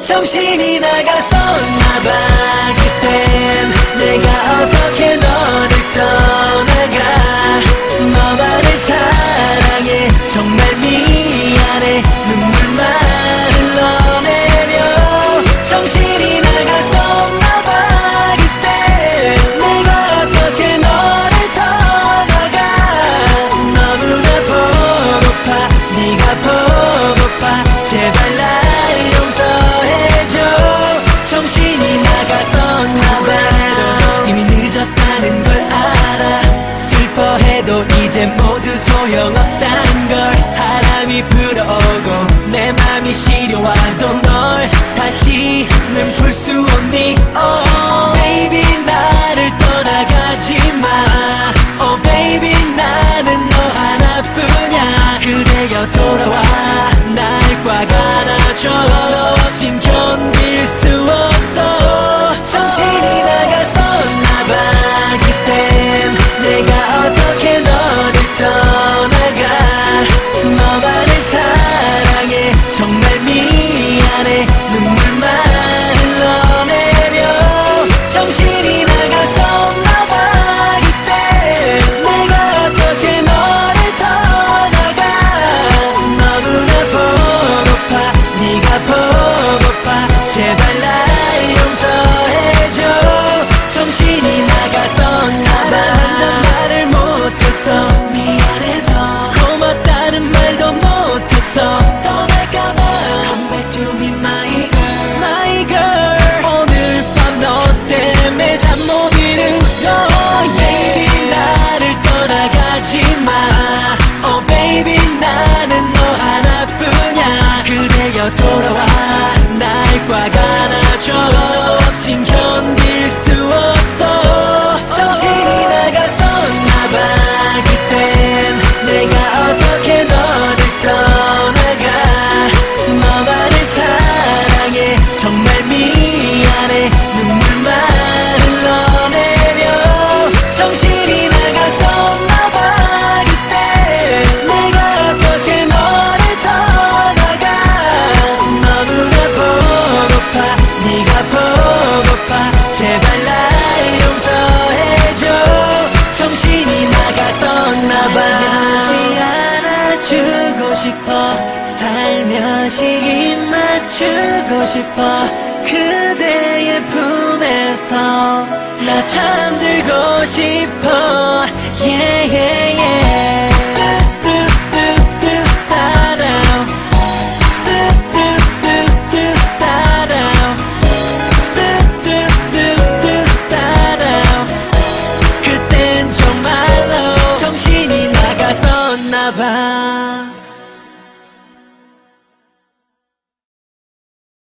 정신이 나가서 나봐. 이제 모두 소용없다는 걸 바람이 불어오고 내 맘이 시려와도 널 다시는 풀 수 없니 oh. soon. 다시 입 맞추고 싶어 그대의 품에서 나 잠들고 싶어. Yeah, yeah, yeah. 그땐 정말로 정신이 나갔었나봐.